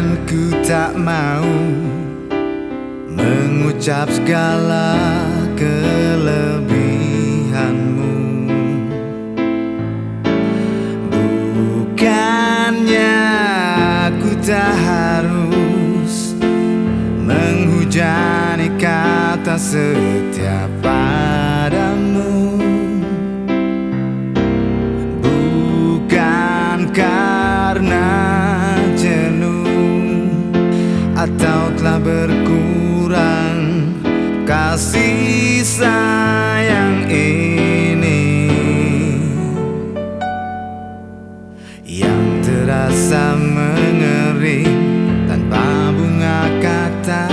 Dan ku tak mau Mengucap segala kelebihanmu. Bukannya ku tak harus Menghujani kata setiap Sayang ini. Yang terasa mengering Tanpa bunga kata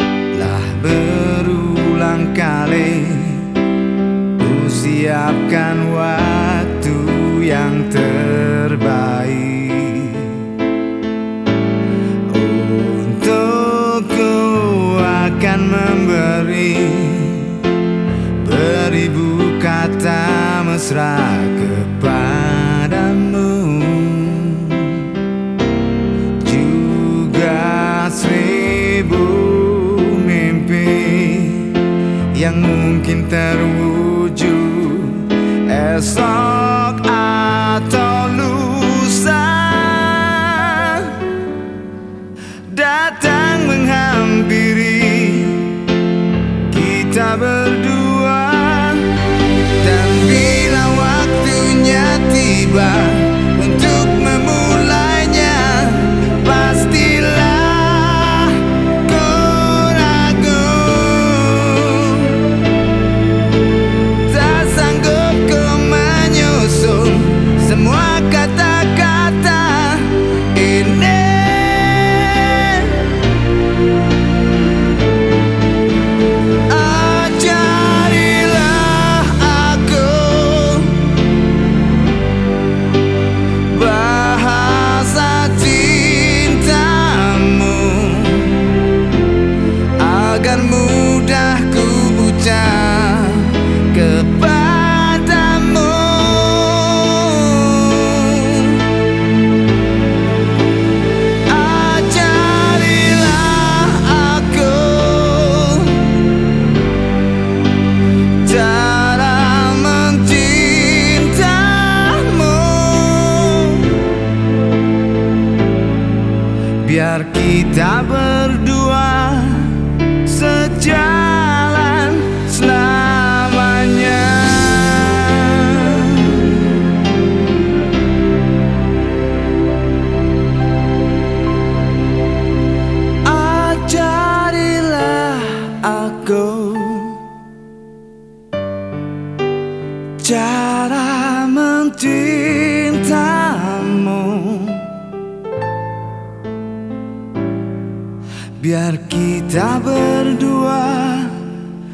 Telah berulang kali. Ku siapkan waktu yang terbaik. Akan memberi mesra kepadamu. Juga seribu mimpi Yang mungkin terwujud Esok Biar kita berdua sejalan selamanya. Ajarilah aku cara mencintamu Biar kita berdua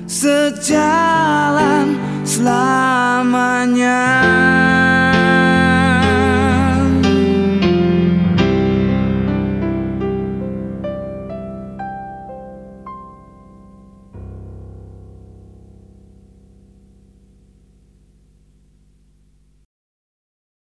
sejalan selamanya